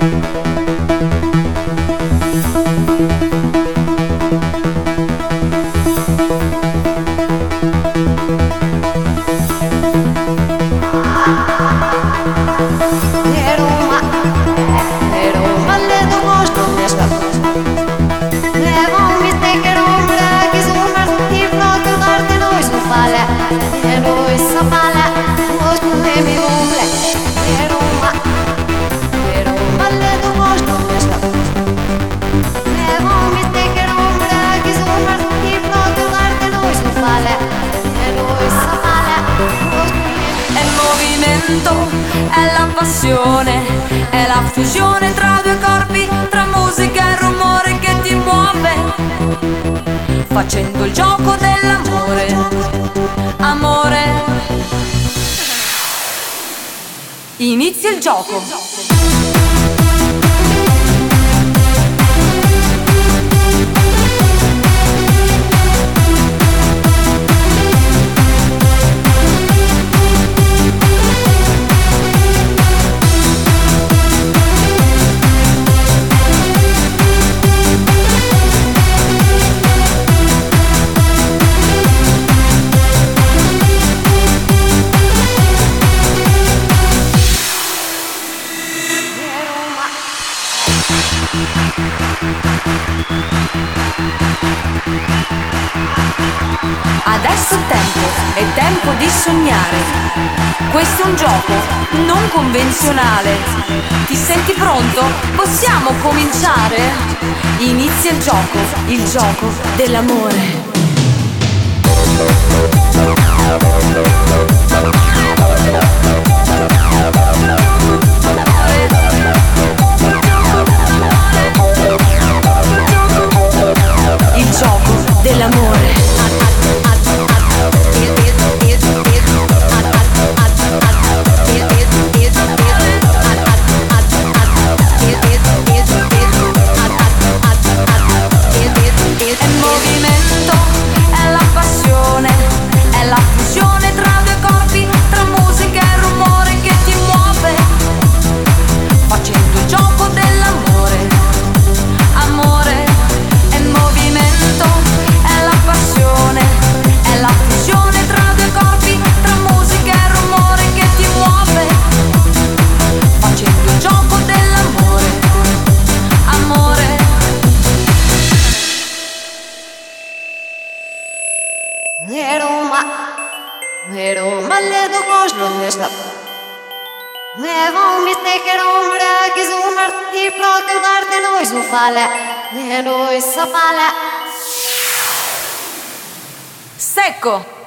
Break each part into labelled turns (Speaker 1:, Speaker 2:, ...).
Speaker 1: Thank you.
Speaker 2: passione è la fusione tra due corpi, tra musica e rumore che ti muove, facendo il gioco dell'amore. Amore. Inizia il gioco. Adesso è tempo, è tempo di sognare. Questo è un gioco non convenzionale. Ti senti pronto? Possiamo cominciare? Inizia il gioco, il gioco dell'amore.
Speaker 1: Roma, Roma ledu koshtë Dhe vomis të këromra kizumer Ti plokë vërte noj zu fale Dhe noj së fale.
Speaker 2: Secco.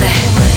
Speaker 2: amor.